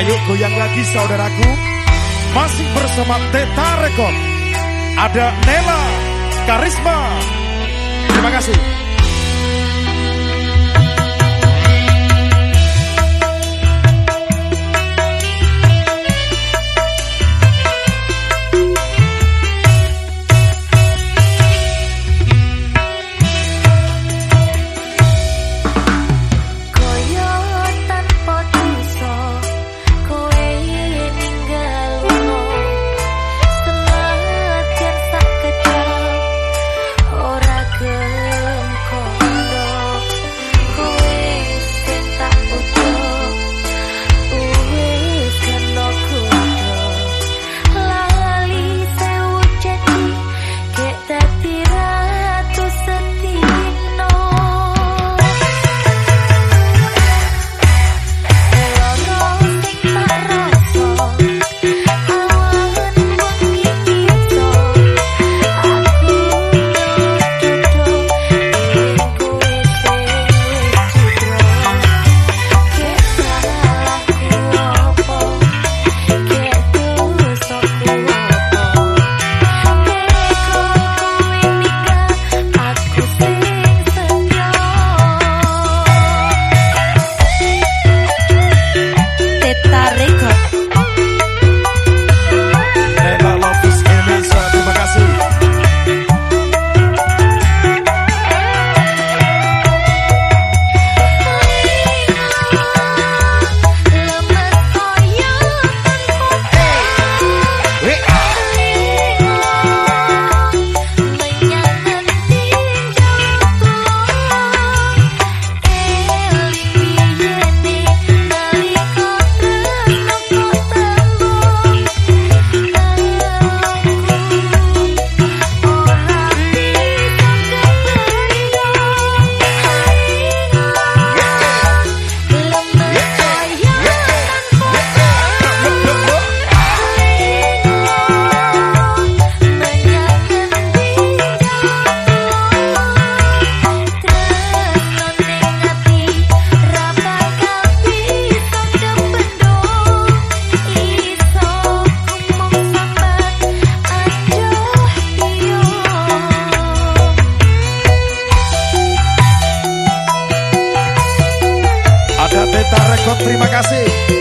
Ayo goyang lagi saudaraku. Masih bersama Teta Rekod. Ada Nela Karisma. Terima kasih. Terima kasih.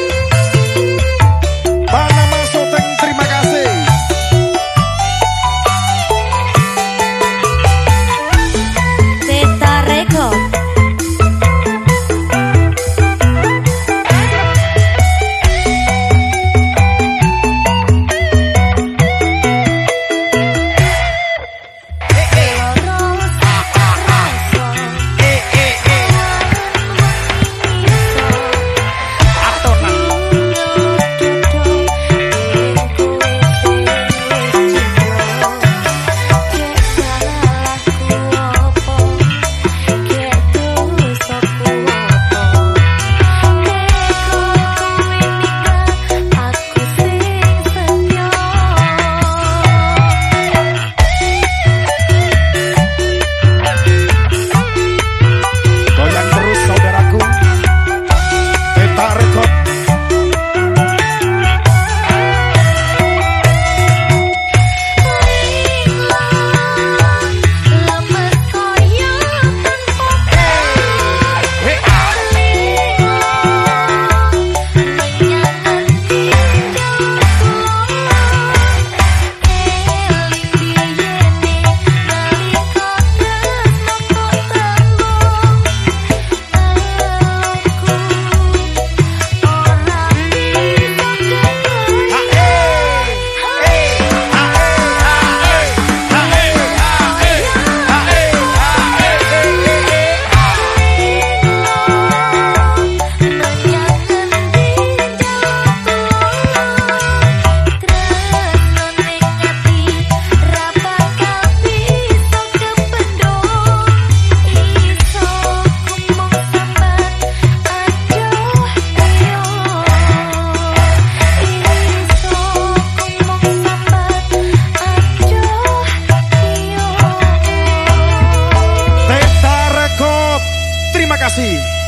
Kasih.